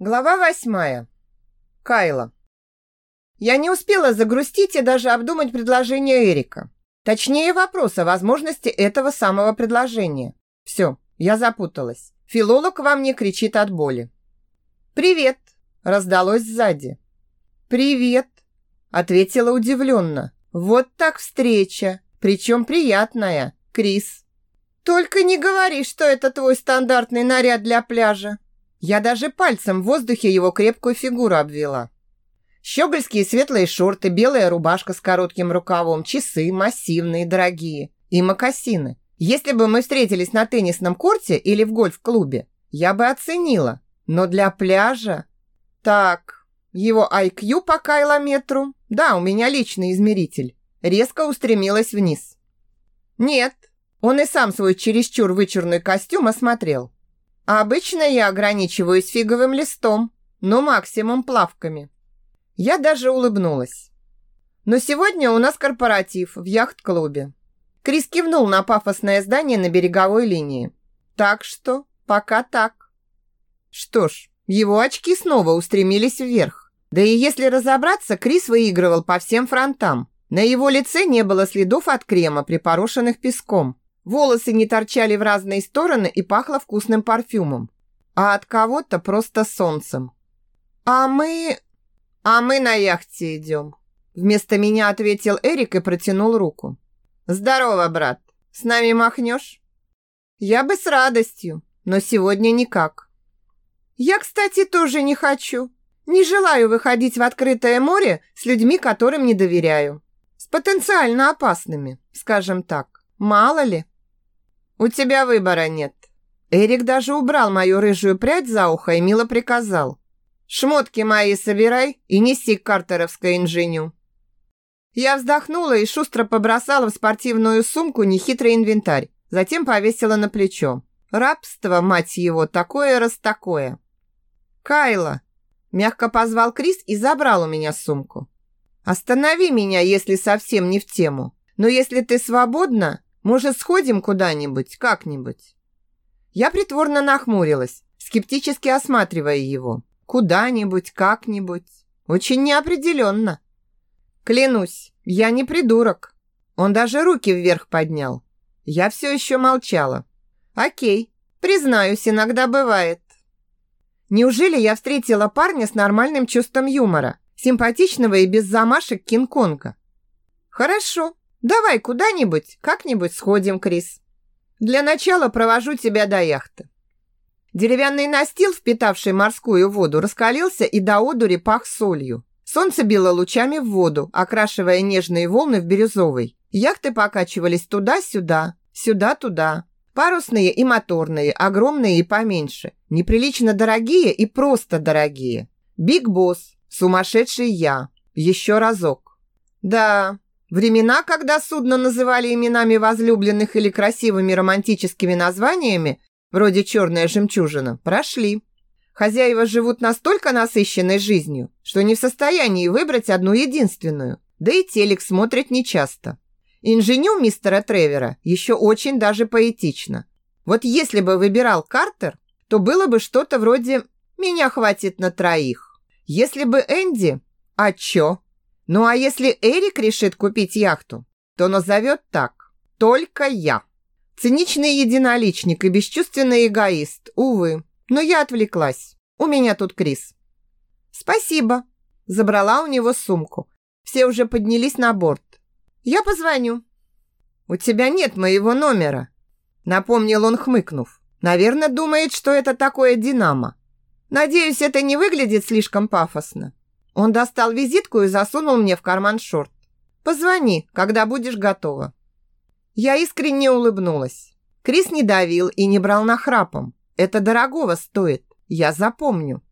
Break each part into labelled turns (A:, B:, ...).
A: Глава восьмая. Кайла. Я не успела загрустить и даже обдумать предложение Эрика. Точнее, вопрос о возможности этого самого предложения. Все, я запуталась. Филолог во мне кричит от боли. «Привет!» – раздалось сзади. «Привет!» – ответила удивленно. «Вот так встреча! Причем приятная, Крис!» «Только не говори, что это твой стандартный наряд для пляжа!» Я даже пальцем в воздухе его крепкую фигуру обвела. Щегольские светлые шорты, белая рубашка с коротким рукавом, часы массивные, дорогие и мокасины. Если бы мы встретились на теннисном корте или в гольф-клубе, я бы оценила. Но для пляжа... Так, его IQ по километру. Да, у меня личный измеритель. Резко устремилась вниз. Нет, он и сам свой чересчур вычурный костюм осмотрел. Обычно я ограничиваюсь фиговым листом, но максимум плавками. Я даже улыбнулась. Но сегодня у нас корпоратив в яхт-клубе. Крис кивнул на пафосное здание на береговой линии. Так что пока так. Что ж, его очки снова устремились вверх. Да и если разобраться, Крис выигрывал по всем фронтам. На его лице не было следов от крема, припорошенных песком. Волосы не торчали в разные стороны и пахло вкусным парфюмом. А от кого-то просто солнцем. «А мы... а мы на яхте идем», Вместо меня ответил Эрик и протянул руку. «Здорово, брат. С нами махнешь?» «Я бы с радостью, но сегодня никак». «Я, кстати, тоже не хочу. Не желаю выходить в открытое море с людьми, которым не доверяю. С потенциально опасными, скажем так. Мало ли». «У тебя выбора нет». Эрик даже убрал мою рыжую прядь за ухо и мило приказал. «Шмотки мои собирай и неси к картеровской инженю». Я вздохнула и шустро побросала в спортивную сумку нехитрый инвентарь, затем повесила на плечо. Рабство, мать его, такое раз такое. «Кайла!» – мягко позвал Крис и забрал у меня сумку. «Останови меня, если совсем не в тему. Но если ты свободна, может, сходим куда-нибудь, как-нибудь?» Я притворно нахмурилась, скептически осматривая его. «Куда-нибудь, как-нибудь?» Очень неопределенно. Клянусь, я не придурок. Он даже руки вверх поднял. Я все еще молчала. Окей, признаюсь, иногда бывает. Неужели я встретила парня с нормальным чувством юмора, симпатичного и без замашек Кинг-Конга? Хорошо, Давай куда-нибудь, как-нибудь сходим, Крис. Для начала провожу тебя до яхты. Деревянный настил, впитавший морскую воду, раскалился и до одури пах солью. Солнце било лучами в воду, окрашивая нежные волны в бирюзовый. Яхты покачивались туда-сюда, сюда-туда. Парусные и моторные, огромные и поменьше. Неприлично дорогие и просто дорогие. Биг Босс, сумасшедший я. Еще разок. Да, Времена, когда судно называли именами возлюбленных или красивыми романтическими названиями, вроде «Черная жемчужина», прошли. Хозяева живут настолько насыщенной жизнью, что не в состоянии выбрать одну единственную, да и телек смотрят нечасто. Инженю мистера Тревера еще очень даже поэтично. Вот если бы выбирал Картер, то было бы что-то вроде «меня хватит на троих». Если бы Энди «а чё?» Ну а если Эрик решит купить яхту, то назовет так «Только я». Циничный единоличник и бесчувственный эгоист, увы. Но я отвлеклась. У меня тут Крис. Спасибо. Забрала у него сумку. Все уже поднялись на борт. Я позвоню. У тебя нет моего номера. Напомнил он, хмыкнув. Наверное, думает, что это такое динамо. Надеюсь, это не выглядит слишком пафосно. Он достал визитку и засунул мне в карман шорт. «Позвони, когда будешь готова». Я искренне улыбнулась. Крис не давил и не брал нахрапом. Это дорогого стоит, я запомню.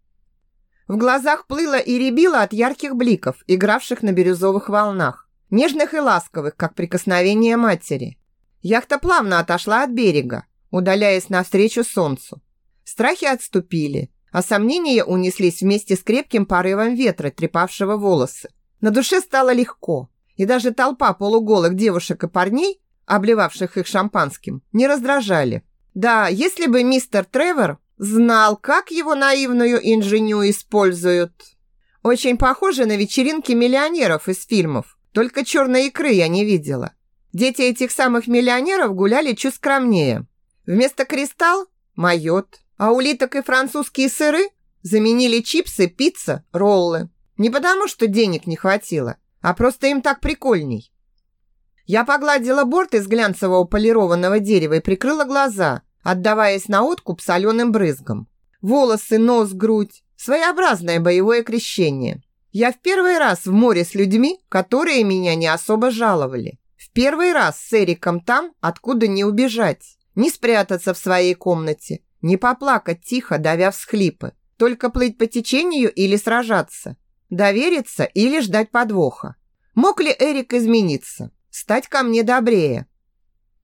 A: В глазах плыло и рябило от ярких бликов, игравших на бирюзовых волнах, нежных и ласковых, как прикосновение матери. Яхта плавно отошла от берега, удаляясь навстречу солнцу. Страхи отступили, а сомнения унеслись вместе с крепким порывом ветра, трепавшего волосы. На душе стало легко, и даже толпа полуголых девушек и парней, обливавших их шампанским, не раздражали. Да, если бы мистер Тревор Знал, как его наивную инженю используют. Очень похоже на вечеринки миллионеров из фильмов. Только черной икры я не видела. Дети этих самых миллионеров гуляли чуть скромнее. Вместо кристалл – майот, а улиток и французские сыры заменили чипсы, пицца, роллы. Не потому, что денег не хватило, а просто им так прикольней. Я погладила борт из глянцевого полированного дерева и прикрыла глаза, отдаваясь на откуп соленым брызгам. Волосы, нос, грудь. Своеобразное боевое крещение. Я в первый раз в море с людьми, которые меня не особо жаловали. В первый раз с Эриком там, откуда не убежать. Не спрятаться в своей комнате, не поплакать тихо, давя всхлипы. Только плыть по течению или сражаться. Довериться или ждать подвоха. Мог ли Эрик измениться? Стать ко мне добрее?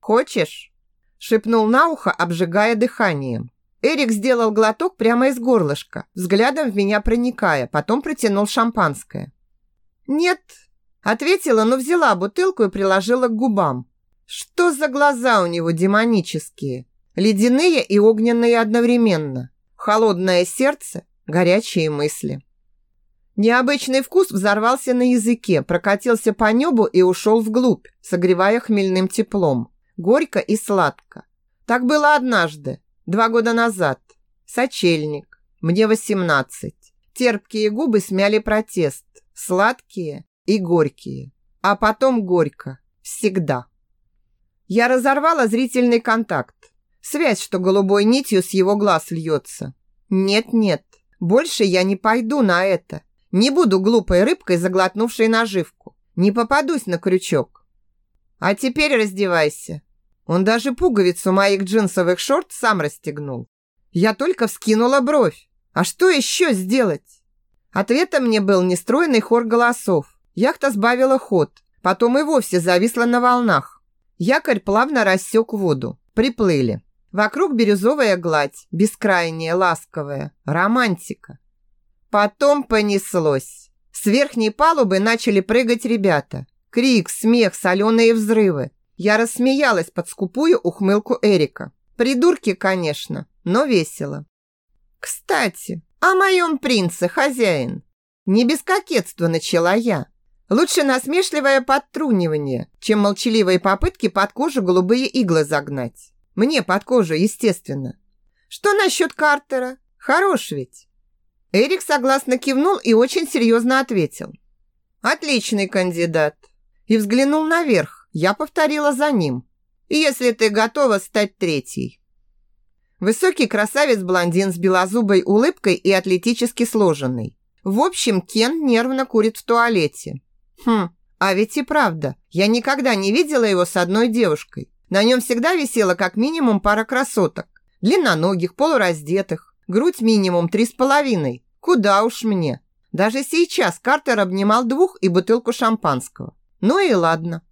A: Хочешь? Шепнул на ухо, обжигая дыханием. Эрик сделал глоток прямо из горлышка, взглядом в меня проникая, потом протянул шампанское. «Нет», — ответила, но взяла бутылку и приложила к губам. Что за глаза у него демонические? Ледяные и огненные одновременно. Холодное сердце, горячие мысли. Необычный вкус взорвался на языке, прокатился по небу и ушел вглубь, согревая хмельным теплом. Горько и сладко. Так было однажды, два года назад. Сочельник. Мне восемнадцать. Терпкие губы смяли протест. Сладкие и горькие. А потом горько. Всегда. Я разорвала зрительный контакт. Связь, что голубой нитью с его глаз льется. Нет-нет, больше я не пойду на это. Не буду глупой рыбкой, заглотнувшей наживку. Не попадусь на крючок. А теперь раздевайся. Он даже пуговицу моих джинсовых шорт сам расстегнул. Я только вскинула бровь. А что еще сделать? Ответом мне был нестройный хор голосов. Яхта сбавила ход, потом и вовсе зависла на волнах. Якорь плавно рассек воду. Приплыли. Вокруг бирюзовая гладь, бескрайняя, ласковая. Романтика. Потом понеслось. С верхней палубы начали прыгать ребята. Крик, смех, соленые взрывы. Я рассмеялась под скупую ухмылку Эрика. Придурки, конечно, но весело. «Кстати, о моем принце, хозяин!» Не без кокетства начала я. Лучше насмешливое подтрунивание, чем молчаливые попытки под кожу голубые иглы загнать. Мне под кожу, естественно. Что насчет Картера? Хорош ведь. Эрик согласно кивнул и очень серьезно ответил. «Отличный кандидат!» И взглянул наверх. Я повторила за ним. «Если ты готова стать третьей». Высокий красавец-блондин с белозубой улыбкой и атлетически сложенный. В общем, Кен нервно курит в туалете. Хм, а ведь и правда, я никогда не видела его с одной девушкой. На нем всегда висела как минимум пара красоток. Длинноногих, полураздетых, Грудь минимум три с половиной. Куда уж мне. Даже сейчас Картер обнимал двух и бутылку шампанского. Ну и ладно.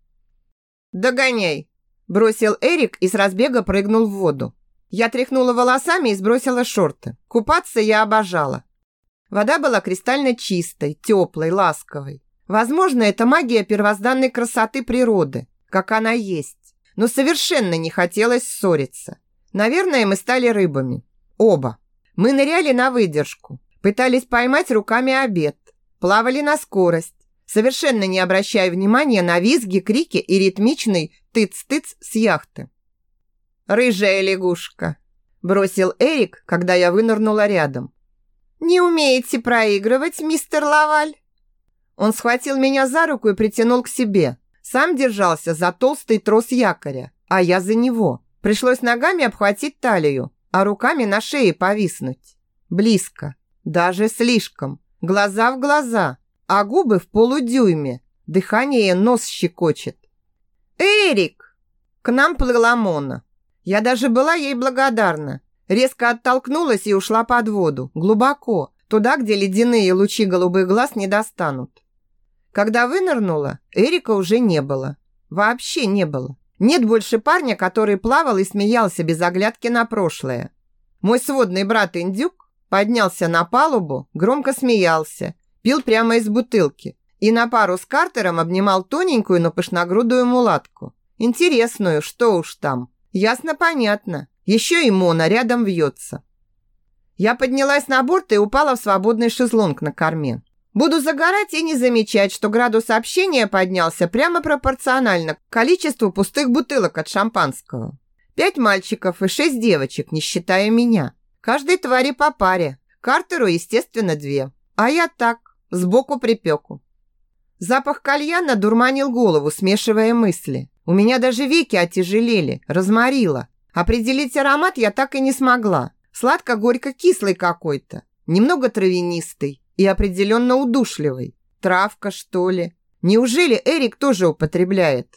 A: «Догоняй!» Бросил Эрик и с разбега прыгнул в воду. Я тряхнула волосами и сбросила шорты. Купаться я обожала. Вода была кристально чистой, теплой, ласковой. Возможно, это магия первозданной красоты природы, как она есть. Но совершенно не хотелось ссориться. Наверное, мы стали рыбами. Оба. Мы ныряли на выдержку, пытались поймать руками обед, плавали на скорость, совершенно не обращая внимания на визги, крики и ритмичный тыц-тыц с яхты. «Рыжая лягушка», – бросил Эрик, когда я вынырнула рядом. «Не умеете проигрывать, мистер Лаваль?» Он схватил меня за руку и притянул к себе. Сам держался за толстый трос якоря, а я за него. Пришлось ногами обхватить талию, а руками на шее повиснуть. Близко, даже слишком. Глаза в глаза, а губы в полудюйме. Дыхание нос щекочет. «Эрик!» К нам плыла Мона. Я даже была ей благодарна. Резко оттолкнулась и ушла под воду, глубоко, туда, где ледяные лучи голубых глаз не достанут. Когда вынырнула, Эрика уже не было. Вообще не было. Нет больше парня, который плавал и смеялся без оглядки на прошлое. Мой сводный брат Индюк поднялся на палубу, громко смеялся, пил прямо из бутылки и на пару с Картером обнимал тоненькую, но пышногрудую мулатку. Интересную, что уж там. Ясно-понятно. Еще и Мона рядом вьется. Я поднялась на борт и упала в свободный шезлонг на корме. Буду загорать и не замечать, что градус общения поднялся прямо пропорционально количеству пустых бутылок от шампанского. Пять мальчиков и шесть девочек, не считая меня. Каждой твари по паре. Картеру, естественно, две. А я так, сбоку припеку. Запах кальяна дурманил голову, смешивая мысли. У меня даже веки отяжелели, разморило. Определить аромат я так и не смогла. Сладко-горько-кислый какой-то, немного травянистый и определенно удушливый. Травка, что ли? Неужели Эрик тоже употребляет?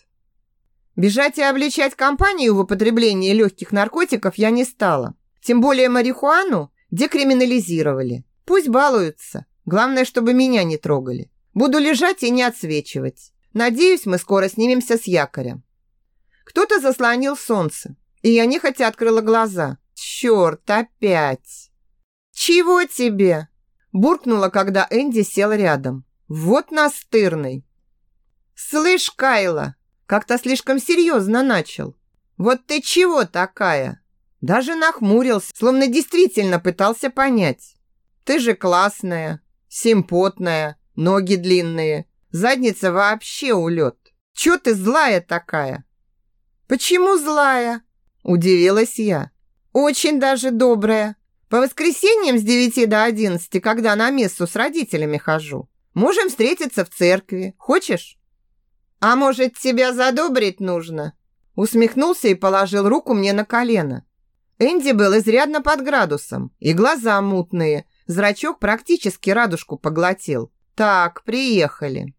A: Бежать и обличать компанию в употреблении легких наркотиков я не стала. Тем более марихуану декриминализировали. Пусть балуются. Главное, чтобы меня не трогали. Буду лежать и не отсвечивать. Надеюсь, мы скоро снимемся с якоря. Кто-то заслонил солнце, и я нехотя открыла глаза. Черт, опять! Чего тебе? Буркнула, когда Энди сел рядом. Вот настырный. Слышь, Кайла, как-то слишком серьезно начал. Вот ты чего такая? Даже нахмурился, словно действительно пытался понять. Ты же классная, симпотная, ноги длинные, задница вообще улет. Чё ты злая такая? Почему злая? Удивилась я. Очень даже добрая. По воскресеньям с 9 до 11, когда на мессу с родителями хожу. Можем встретиться в церкви. Хочешь? А может, тебя задобрить нужно? Усмехнулся и положил руку мне на колено. Энди был изрядно под градусом, и глаза мутные, зрачок практически радужку поглотил. «Так, приехали».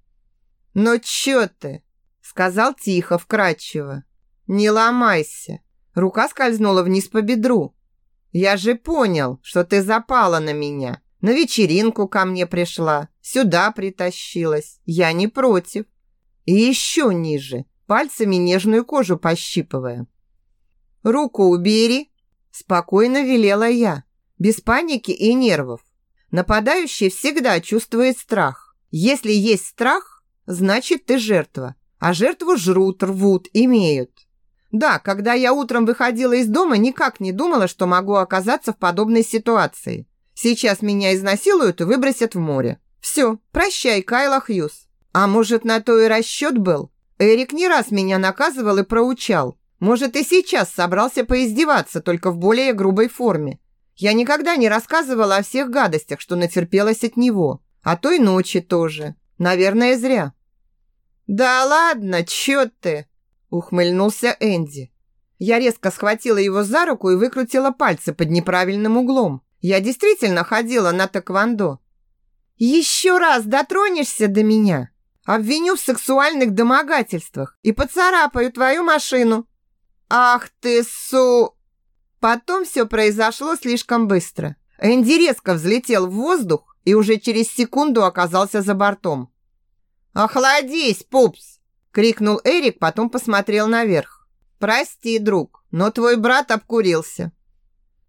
A: «Но чё ты?» Сказал тихо, вкрадчиво. «Не ломайся». Рука скользнула вниз по бедру. «Я же понял, что ты запала на меня. На вечеринку ко мне пришла, сюда притащилась. Я не против». И еще ниже, пальцами нежную кожу пощипывая. «Руку убери», – спокойно велела я, без паники и нервов. Нападающий всегда чувствует страх. Если есть страх, значит ты жертва. А жертву жрут, рвут, имеют. Да, когда я утром выходила из дома, никак не думала, что могу оказаться в подобной ситуации. Сейчас меня изнасилуют и выбросят в море. Все, прощай, Кайла Хьюз. А может, на то и расчет был? Эрик не раз меня наказывал и проучал. Может, и сейчас собрался поиздеваться, только в более грубой форме. Я никогда не рассказывала о всех гадостях, что натерпелась от него. А той ночи тоже. Наверное, зря. «Да ладно, чё ты?» Ухмыльнулся Энди. Я резко схватила его за руку и выкрутила пальцы под неправильным углом. Я действительно ходила на тэквондо. «Еще раз дотронешься до меня, обвиню в сексуальных домогательствах и поцарапаю твою машину». «Ах ты, су...» Потом все произошло слишком быстро. Энди резко взлетел в воздух и уже через секунду оказался за бортом. «Охладись, пупс!» – крикнул Эрик, потом посмотрел наверх. «Прости, друг, но твой брат обкурился».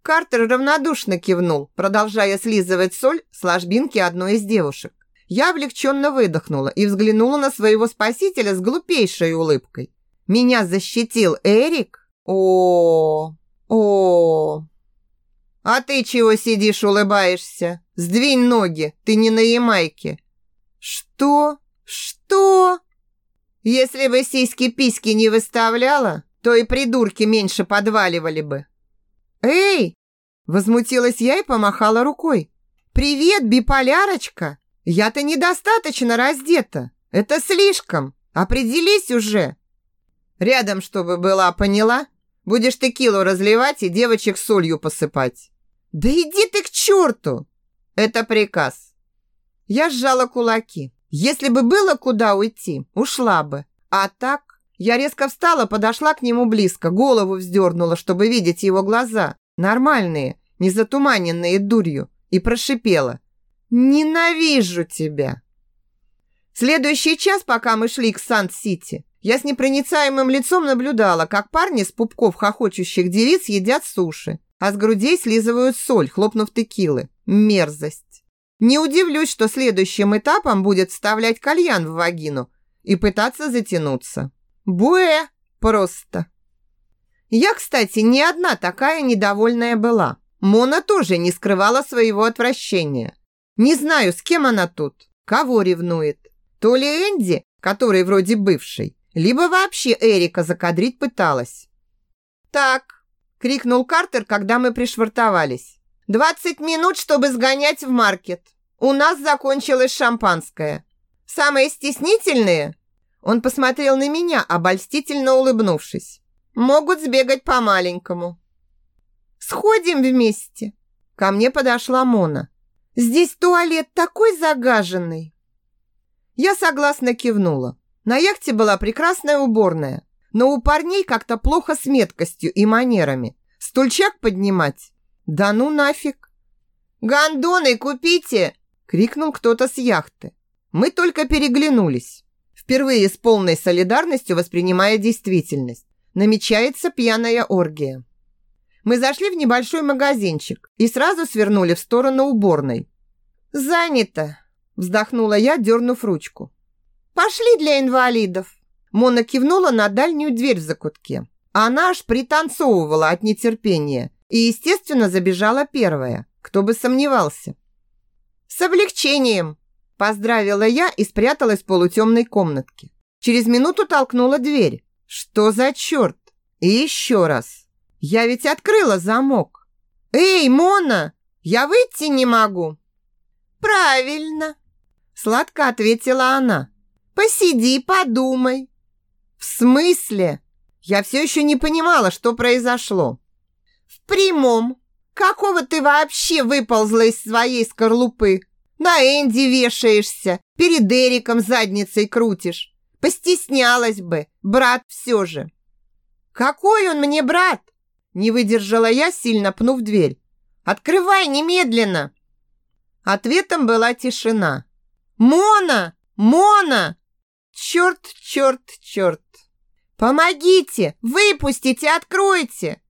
A: Картер равнодушно кивнул, продолжая слизывать соль с ложбинки одной из девушек. Я облегченно выдохнула и взглянула на своего спасителя с глупейшей улыбкой. «Меня защитил Эрик? О, -о, А ты чего сидишь, улыбаешься? Сдвинь ноги, ты не на Ямайке. Что? Что? Если бы сиськи-письки не выставляла, то и придурки меньше подваливали бы. Эй! Возмутилась я и помахала рукой. Привет, биполярочка! Я-то недостаточно раздета. Это слишком. Определись уже. Рядом, чтобы была, поняла? Будешь текилу разливать и девочек солью посыпать. Да иди ты к черту! Это приказ. Я сжала кулаки. Если бы было куда уйти, ушла бы. А так я резко встала, подошла к нему близко, голову вздернула, чтобы видеть его глаза. Нормальные, не затуманенные дурью. И прошипела. «Ненавижу тебя!» Следующий час, пока мы шли к Сан-Сити, я с непроницаемым лицом наблюдала, как парни с пупков хохочущих девиц едят суши, а с грудей слизывают соль, хлопнув текилы. Мерзость. Не удивлюсь, что следующим этапом будет вставлять кальян в вагину и пытаться затянуться. Буэ! Просто. Я, кстати, не одна такая недовольная была. Мона тоже не скрывала своего отвращения. Не знаю, с кем она тут, кого ревнует. То ли Энди, который вроде бывший, либо вообще Эрика закадрить пыталась. «Так», – крикнул Картер, когда мы пришвартовались. «Двадцать минут, чтобы сгонять в маркет. У нас закончилось шампанское. Самые стеснительные?» Он посмотрел на меня, обольстительно улыбнувшись. «Могут сбегать по-маленькому». «Сходим вместе». Ко мне подошла Мона. «Здесь туалет такой загаженный». Я согласно кивнула. На яхте была прекрасная уборная, но у парней как-то плохо с меткостью и манерами. Стульчак поднимать? Да ну нафиг! «Гондоны купите!» – крикнул кто-то с яхты. Мы только переглянулись. Впервые с полной солидарностью воспринимая действительность. Намечается пьяная оргия. Мы зашли в небольшой магазинчик и сразу свернули в сторону уборной. «Занято!» – вздохнула я, дернув ручку. «Пошли для инвалидов!» Мона кивнула на дальнюю дверь в закутке. Она аж пританцовывала от нетерпения и, естественно, забежала первая. Кто бы сомневался. «С облегчением!» Поздравила я и спряталась в полутемной комнатке. Через минуту толкнула дверь. Что за черт? И еще раз. Я ведь открыла замок. «Эй, Мона, я выйти не могу!» «Правильно!» Сладко ответила она. Посиди, подумай. В смысле? Я все еще не понимала, что произошло. Прямом. Какого ты вообще выползла из своей скорлупы? На Энди вешаешься, перед Эриком задницей крутишь. Постеснялась бы, брат все же. Какой он мне брат? Не выдержала я, сильно пнув дверь. Открывай немедленно. Ответом была тишина. Мона! Мона! Черт, черт, черт! Помогите! Выпустите, откройте!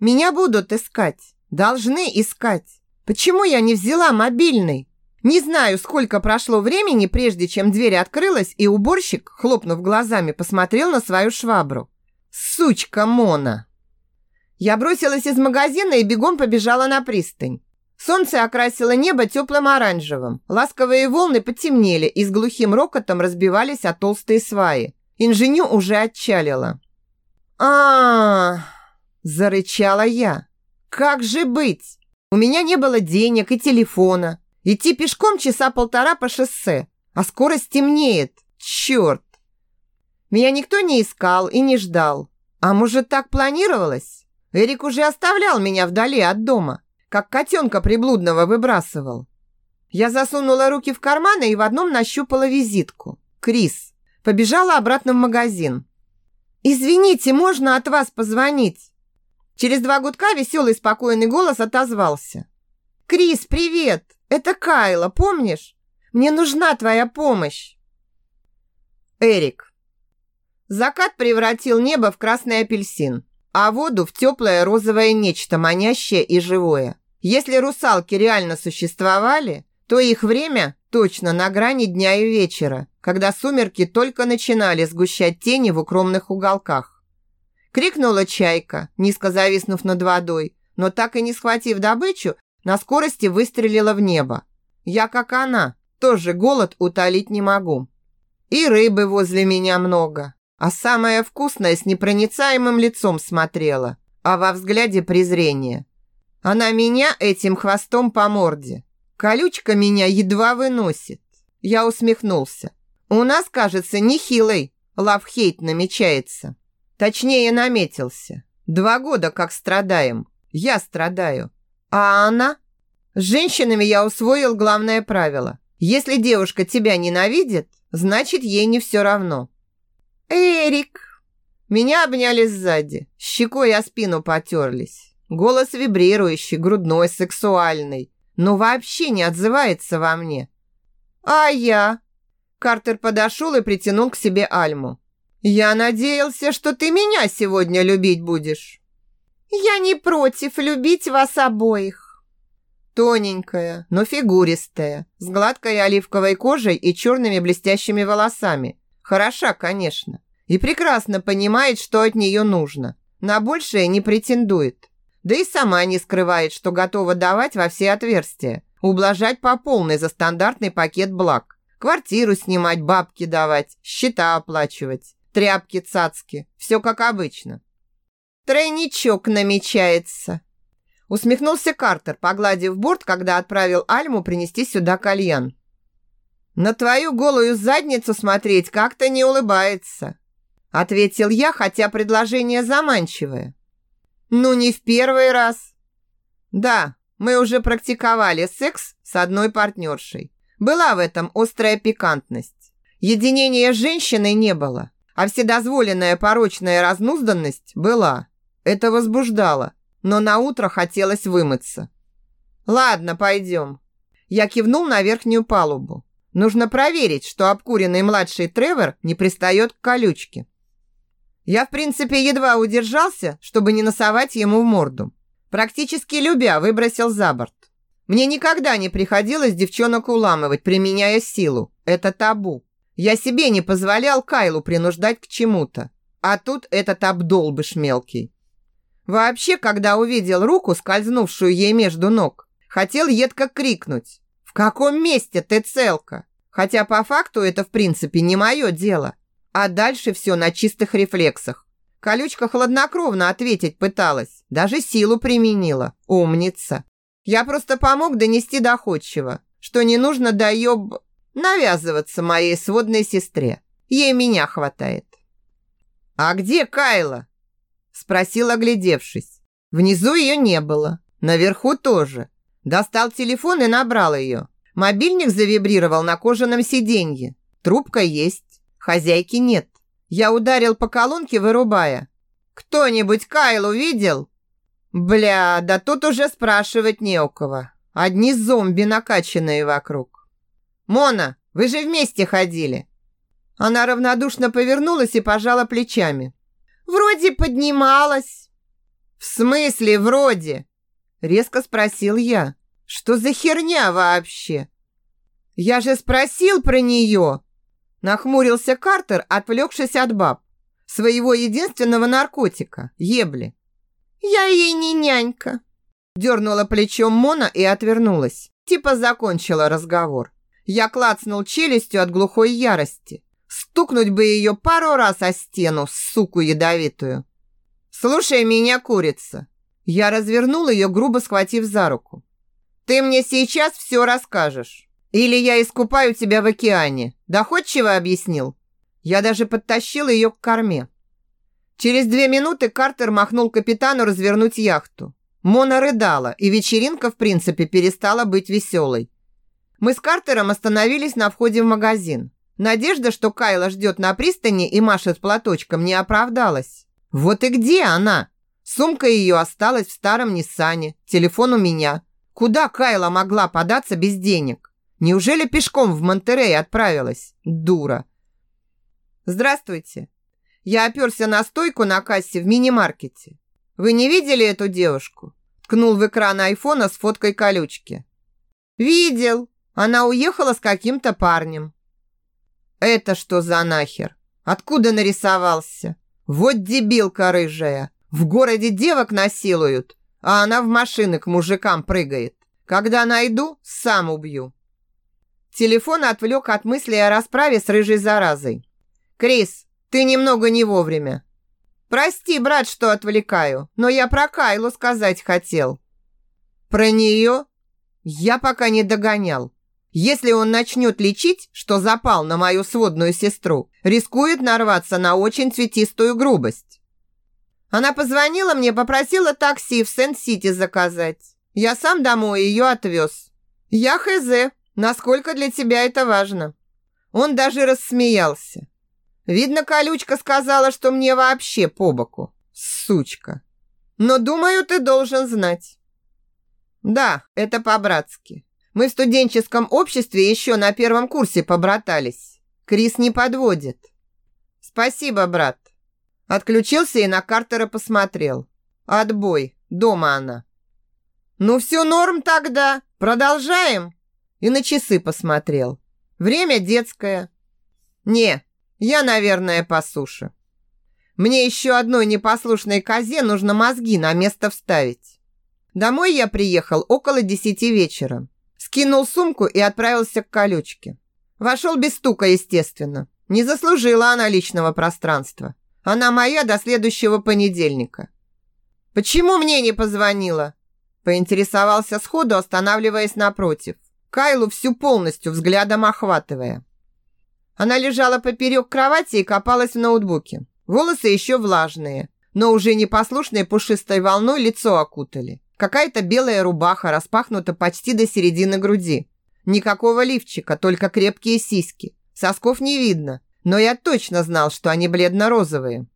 A: Меня будут искать. Должны искать. Почему я не взяла мобильный? Не знаю, сколько прошло времени, прежде чем дверь открылась, и уборщик, хлопнув глазами, посмотрел на свою швабру. Сучка Мона! Я бросилась из магазина и бегом побежала на пристань. Солнце окрасило небо теплым оранжевым. Ласковые волны потемнели и с глухим рокотом разбивались о толстые сваи. Инженю уже отчалила. а, зарычала я. «Как же быть? У меня не было денег и телефона. Идти пешком часа полтора по шоссе, а скорость темнеет. Черт!» Меня никто не искал и не ждал. А может, так планировалось? Эрик уже оставлял меня вдали от дома как котенка приблудного выбрасывал. Я засунула руки в карманы и в одном нащупала визитку. Крис. Побежала обратно в магазин. «Извините, можно от вас позвонить?» Через два гудка веселый спокойный голос отозвался. «Крис, привет! Это Кайла, помнишь? Мне нужна твоя помощь!» Эрик. Закат превратил небо в красный апельсин а воду в теплое розовое нечто, манящее и живое. Если русалки реально существовали, то их время точно на грани дня и вечера, когда сумерки только начинали сгущать тени в укромных уголках. Крикнула чайка, низко зависнув над водой, но так и не схватив добычу, на скорости выстрелила в небо. Я, как она, тоже голод утолить не могу. И рыбы возле меня много, а самое вкусное с непроницаемым лицом смотрела, а во взгляде презрение. Она меня этим хвостом по морде. Колючка меня едва выносит. Я усмехнулся. У нас, кажется, нехилый лавхейт намечается. Точнее, наметился. Два года как страдаем. Я страдаю. А она? С женщинами я усвоил главное правило. Если девушка тебя ненавидит, значит, ей не все равно. «Эрик!» Меня обняли сзади, щекой о спину потерлись. Голос вибрирующий, грудной, сексуальный, но вообще не отзывается во мне. «А я?» Картер подошел и притянул к себе Альму. «Я надеялся, что ты меня сегодня любить будешь». «Я не против любить вас обоих». Тоненькая, но фигуристая, с гладкой оливковой кожей и черными блестящими волосами. Хороша, конечно. И прекрасно понимает, что от нее нужно. На большее не претендует. Да и сама не скрывает, что готова давать во все отверстия, ублажать по полной за стандартный пакет благ. Квартиру снимать, бабки давать, счета оплачивать, тряпки, цацки. Все как обычно. Тройничок намечается. Усмехнулся Картер, погладив борт, когда отправил Альму принести сюда кальян. На твою голую задницу смотреть как-то не улыбается. Ответил я, хотя предложение заманчивое. Ну, не в первый раз. Да, мы уже практиковали секс с одной партнершей. Была в этом острая пикантность. Единения с женщиной не было, а вседозволенная порочная разнузданность была. Это возбуждало, но на утро хотелось вымыться. Ладно, пойдем. Я кивнул на верхнюю палубу. Нужно проверить, что обкуренный младший Тревор не пристает к колючке. Я, в принципе, едва удержался, чтобы не носовать ему в морду. Практически любя, выбросил за борт. Мне никогда не приходилось девчонок уламывать, применяя силу. Это табу. Я себе не позволял Кайлу принуждать к чему-то. А тут этот обдолбыш мелкий. Вообще, когда увидел руку, скользнувшую ей между ног, хотел едко крикнуть. «В каком месте ты целка?» Хотя по факту это, в принципе, не мое дело. А дальше все на чистых рефлексах. Колючка хладнокровно ответить пыталась, даже силу применила. Умница. Я просто помог донести доходчиво, что не нужно доеб... навязываться моей сводной сестре. Ей меня хватает. «А где Кайла?» Спросил, оглядевшись. Внизу ее не было, наверху тоже. Достал телефон и набрал ее. Мобильник завибрировал на кожаном сиденье. Трубка есть. Хозяйки нет. Я ударил по колонке, вырубая. «Кто-нибудь Кайлу видел?» «Бля, да тут уже спрашивать не у кого. Одни зомби накачанные вокруг». «Мона, вы же вместе ходили». Она равнодушно повернулась и пожала плечами. «Вроде поднималась». «В смысле вроде?» Резко спросил я. «Что за херня вообще?» «Я же спросил про нее!» Нахмурился Картер, отвлекшись от баб. Своего единственного наркотика, ебли. «Я ей не нянька!» Дернула плечом Мона и отвернулась. Типа закончила разговор. Я клацнул челюстью от глухой ярости. Стукнуть бы ее пару раз о стену, суку ядовитую. «Слушай меня, курица!» Я развернул ее, грубо схватив за руку. «Ты мне сейчас все расскажешь. Или я искупаю тебя в океане. Доходчиво объяснил. Я даже подтащил ее к корме. Через две минуты Картер махнул капитану развернуть яхту. Мона рыдала, и вечеринка, в принципе, перестала быть веселой. Мы с Картером остановились на входе в магазин. Надежда, что Кайла ждет на пристани и машет платочком, не оправдалась. Вот и где она? Сумка ее осталась в старом Ниссане, телефон у меня. Куда Кайла могла податься без денег? Неужели пешком в Монтерей отправилась? Дура. Здравствуйте. Я оперся на стойку на кассе в мини-маркете. Вы не видели эту девушку? Ткнул в экран айфона с фоткой колючки. Видел. Она уехала с каким-то парнем. Это что за нахер? Откуда нарисовался? Вот дебилка рыжая. В городе девок насилуют, а она в машины к мужикам прыгает. Когда найду, сам убью. Телефон отвлек от мысли о расправе с рыжей заразой. «Крис, ты немного не вовремя». «Прости, брат, что отвлекаю, но я про Кайлу сказать хотел». «Про нее?» «Я пока не догонял. Если он начнет лечить, что запал на мою сводную сестру, рискует нарваться на очень цветистую грубость». Она позвонила мне, попросила такси в Сент-Сити заказать. Я сам домой ее отвез. Я хз, насколько для тебя это важно». Он даже рассмеялся. Видно, колючка сказала, что мне вообще по боку. Сучка. Но, думаю, ты должен знать. Да, это по-братски. Мы в студенческом обществе еще на первом курсе побратались. Крис не подводит. Спасибо, брат. Отключился и на Картера посмотрел. Отбой. Дома она. Ну все норм тогда. Продолжаем и на часы посмотрел. Время детское. Не, я, наверное, по суше. Мне еще одной непослушной козе нужно мозги на место вставить. Домой я приехал около десяти вечера. Скинул сумку и отправился к колючке. Вошел без стука, естественно. Не заслужила она личного пространства. Она моя до следующего понедельника. «Почему мне не позвонила?» Поинтересовался сходу, останавливаясь напротив. Кайлу всю полностью взглядом охватывая. Она лежала поперек кровати и копалась в ноутбуке. Волосы еще влажные, но уже непослушной пушистой волной лицо окутали. Какая-то белая рубаха распахнута почти до середины груди. Никакого лифчика, только крепкие сиськи. Сосков не видно, но я точно знал, что они бледно-розовые.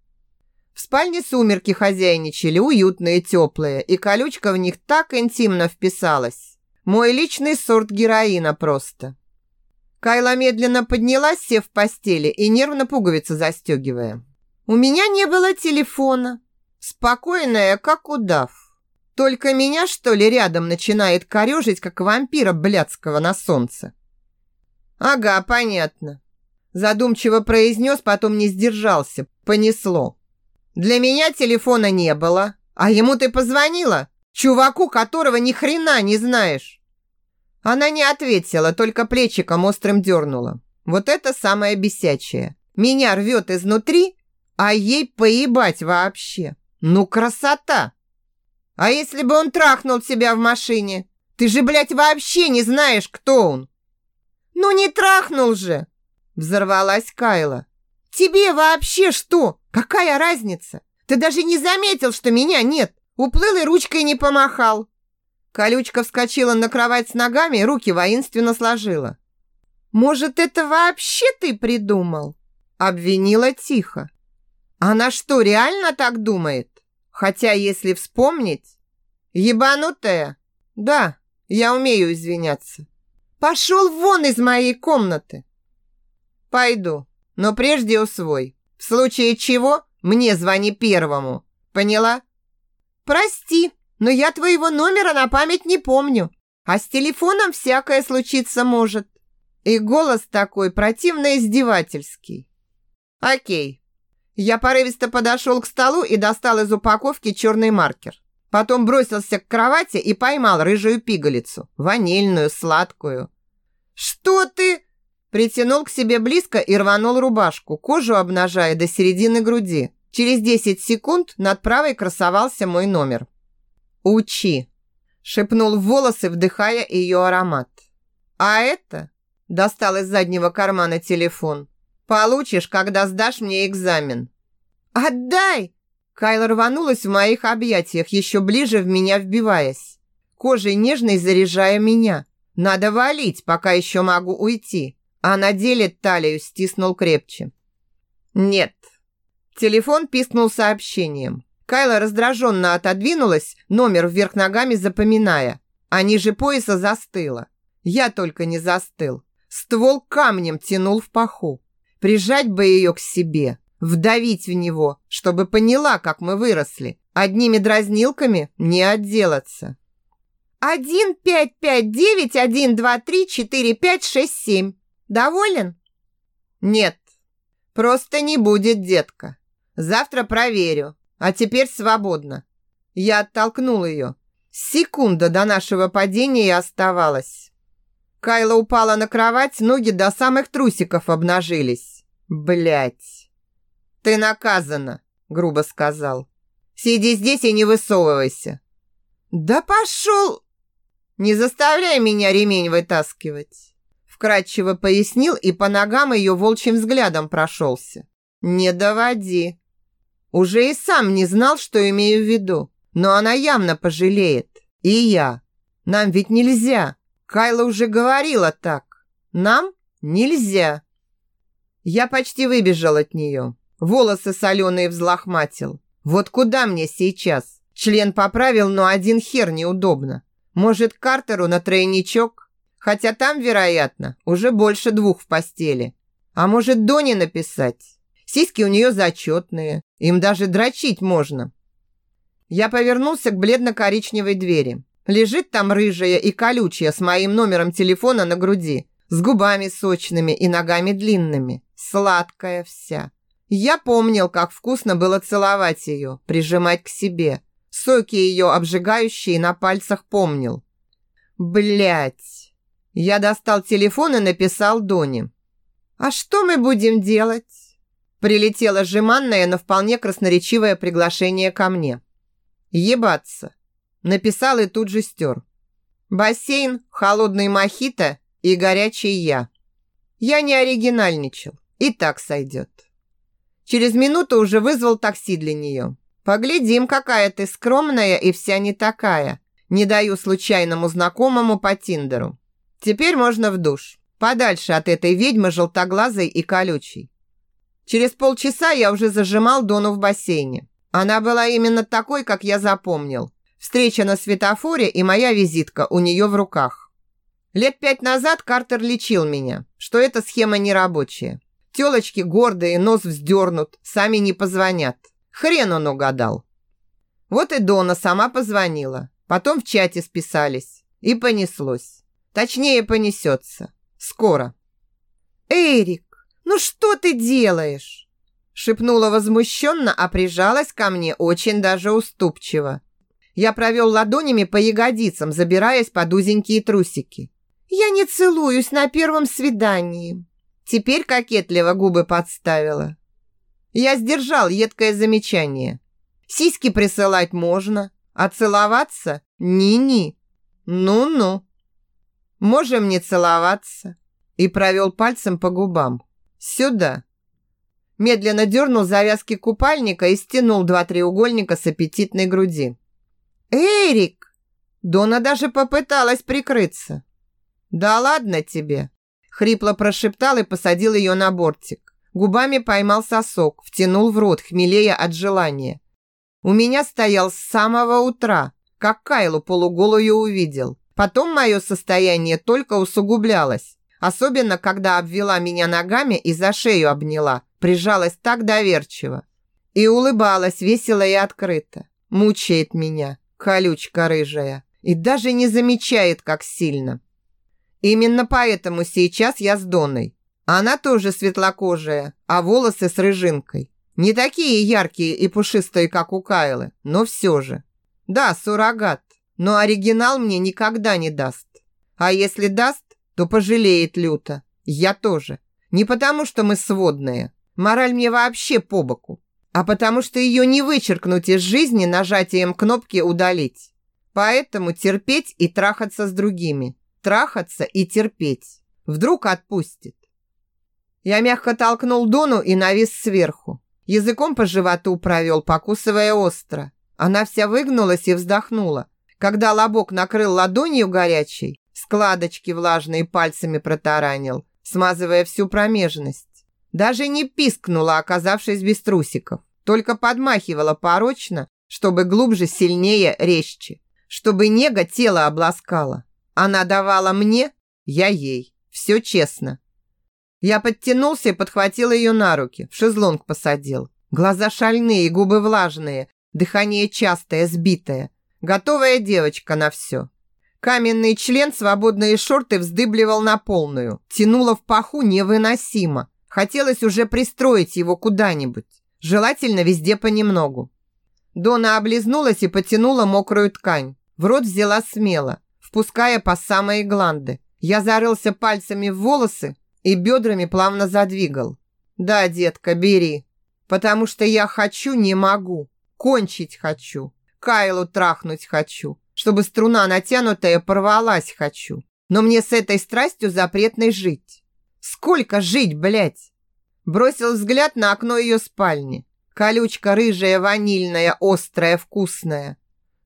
A: В спальне сумерки хозяйничали, уютные, теплые, и колючка в них так интимно вписалась. Мой личный сорт героина просто. Кайла медленно поднялась, сев в постели и нервно пуговицы застегивая. У меня не было телефона. Спокойная, как удав. Только меня, что ли, рядом начинает корежить, как вампира блядского на солнце? Ага, понятно. Задумчиво произнес, потом не сдержался. Понесло. Для меня телефона не было. А ему ты позвонила? Чуваку, которого ни хрена не знаешь. Она не ответила, только плечиком острым дернула. Вот это самое бесячее. Меня рвет изнутри, а ей поебать вообще. Ну, красота! А если бы он трахнул тебя в машине? Ты же, блядь, вообще не знаешь, кто он. Ну, не трахнул же! Взорвалась Кайла. Тебе вообще что? Какая разница? Ты даже не заметил, что меня нет. Уплыл и ручкой не помахал. Колючка вскочила на кровать с ногами, руки воинственно сложила. «Может, это вообще ты придумал?» Обвинила тихо. Она что, реально так думает? Хотя, если вспомнить... Ебанутая? Да, я умею извиняться. Пошел вон из моей комнаты. Пойду, но прежде усвой. В случае чего мне звони первому. Поняла? Прости, но я твоего номера на память не помню. А с телефоном всякое случиться может. И голос такой противно издевательский. Окей. Я порывисто подошел к столу и достал из упаковки черный маркер. Потом бросился к кровати и поймал рыжую пигалицу. Ванильную, сладкую. «Что ты?» Притянул к себе близко и рванул рубашку, кожу обнажая до середины груди. Через 10 секунд над правой красовался мой номер. «Учи!» – шепнул в волосы, вдыхая ее аромат. «А это?» – достал из заднего кармана телефон. «Получишь, когда сдашь мне экзамен». «Отдай!» Кайла рванулась в моих объятиях, еще ближе в меня вбиваясь. Кожей нежной заряжая меня. «Надо валить, пока еще могу уйти» а на деле талию стиснул крепче. «Нет». Телефон пискнул сообщением. Кайла раздраженно отодвинулась, номер вверх ногами запоминая, а ниже пояса застыла. Я только не застыл. Ствол камнем тянул в паху. Прижать бы ее к себе, вдавить в него, чтобы поняла, как мы выросли. Одними дразнилками не отделаться. «Один, пять, пять, девять, один, два, три, четыре, пять, шесть, семь». Доволен? Нет. Просто не будет, детка. Завтра проверю. А теперь свободно. Я оттолкнул ее. Секунда до нашего падения оставалась. Кайла упала на кровать, ноги до самых трусиков обнажились. Блять. Ты наказана, грубо сказал. Сиди здесь и не высовывайся. Да пошел! Не заставляй меня ремень вытаскивать вкратчиво пояснил и по ногам ее волчьим взглядом прошелся. «Не доводи». Уже и сам не знал, что имею в виду, но она явно пожалеет. И я. Нам ведь нельзя. Кайла уже говорила так. Нам нельзя. Я почти выбежал от нее. Волосы соленые взлохматил. Вот куда мне сейчас? Член поправил, но один хер неудобно. Может, Картеру на тройничок? Хотя там, вероятно, уже больше двух в постели. А может, Доне написать? Сиськи у нее зачетные. Им даже дрочить можно. Я повернулся к бледно-коричневой двери. Лежит там рыжая и колючая с моим номером телефона на груди, с губами сочными и ногами длинными. Сладкая вся. Я помнил, как вкусно было целовать ее, прижимать к себе. Соки ее обжигающие на пальцах помнил. Блять. Я достал телефон и написал Доне. «А что мы будем делать?» Прилетело жеманное, но вполне красноречивое приглашение ко мне. «Ебаться!» Написал и тут же стер. «Бассейн, холодный мохито и горячий я». Я не оригинальничал. И так сойдет. Через минуту уже вызвал такси для нее. Поглядим, какая ты скромная и вся не такая. Не даю случайному знакомому по Тиндеру. Теперь можно в душ. Подальше от этой ведьмы желтоглазой и колючей. Через полчаса я уже зажимал Дону в бассейне. Она была именно такой, как я запомнил. Встреча на светофоре и моя визитка у нее в руках. Лет пять назад Картер лечил меня, что эта схема нерабочая. Телочки гордые, нос вздернут, сами не позвонят. Хрен он угадал. Вот и Дона сама позвонила. Потом в чате списались. И понеслось. Точнее, понесется. Скоро. «Эрик, ну что ты делаешь?» Шепнула возмущенно, а прижалась ко мне очень даже уступчиво. Я провел ладонями по ягодицам, забираясь под узенькие трусики. «Я не целуюсь на первом свидании», Теперь кокетливо губы подставила. Я сдержал едкое замечание. Сиськи присылать можно, а целоваться ни-ни. Ну-ну. Можем не целоваться. И провел пальцем по губам. Сюда. Медленно дернул завязки купальника и стянул два треугольника с аппетитной груди. «Эрик!» Дона даже попыталась прикрыться. «Да ладно тебе!» Хрипло прошептал и посадил ее на бортик. Губами поймал сосок, втянул в рот, хмелея от желания. У меня стоял с самого утра, как Кайлу полуголую увидел. Потом мое состояние только усугублялось. Особенно, когда обвела меня ногами и за шею обняла, прижалась так доверчиво. И улыбалась весело и открыто. Мучает меня, колючка рыжая. И даже не замечает, как сильно. Именно поэтому сейчас я с Доной. Она тоже светлокожая, а волосы с рыжинкой. Не такие яркие и пушистые, как у Кайлы, но все же. Да, суррогат, но оригинал мне никогда не даст. А если даст, то пожалеет люто. Я тоже. Не потому, что мы сводные. Мораль мне вообще по боку. А потому, что ее не вычеркнуть из жизни нажатием кнопки «Удалить». Поэтому терпеть и трахаться с другими трахаться и терпеть. Вдруг отпустит. Я мягко толкнул Дону и навис сверху. Языком по животу провел, покусывая остро. Она вся выгнулась и вздохнула. Когда лобок накрыл ладонью горячей, складочки влажные пальцами протаранил, смазывая всю промежность. Даже не пискнула, оказавшись без трусиков. Только подмахивала порочно, чтобы глубже, сильнее, резче. Чтобы нега тело обласкала. Она давала мне, я ей. Все честно. Я подтянулся и подхватил ее на руки, в шезлонг посадил. Глаза шальные, губы влажные, дыхание частое, сбитое. Готовая девочка на все. Каменный член свободные шорты вздыбливал на полную. Тянуло в паху невыносимо. Хотелось уже пристроить его куда-нибудь. Желательно везде понемногу. Дона облизнулась и потянула мокрую ткань. В рот взяла смело впуская по самые гланды. Я зарылся пальцами в волосы и бедрами плавно задвигал. «Да, детка, бери, потому что я хочу, не могу. Кончить хочу. Кайлу трахнуть хочу. Чтобы струна натянутая порвалась хочу. Но мне с этой страстью запретной жить. Сколько жить, блядь?» Бросил взгляд на окно ее спальни. Колючка рыжая, ванильная, острая, вкусная.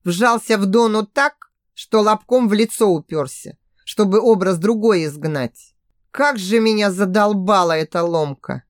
A: Вжался в Дону так, что лобком в лицо уперся, чтобы образ другой изгнать. Как же меня задолбала эта ломка!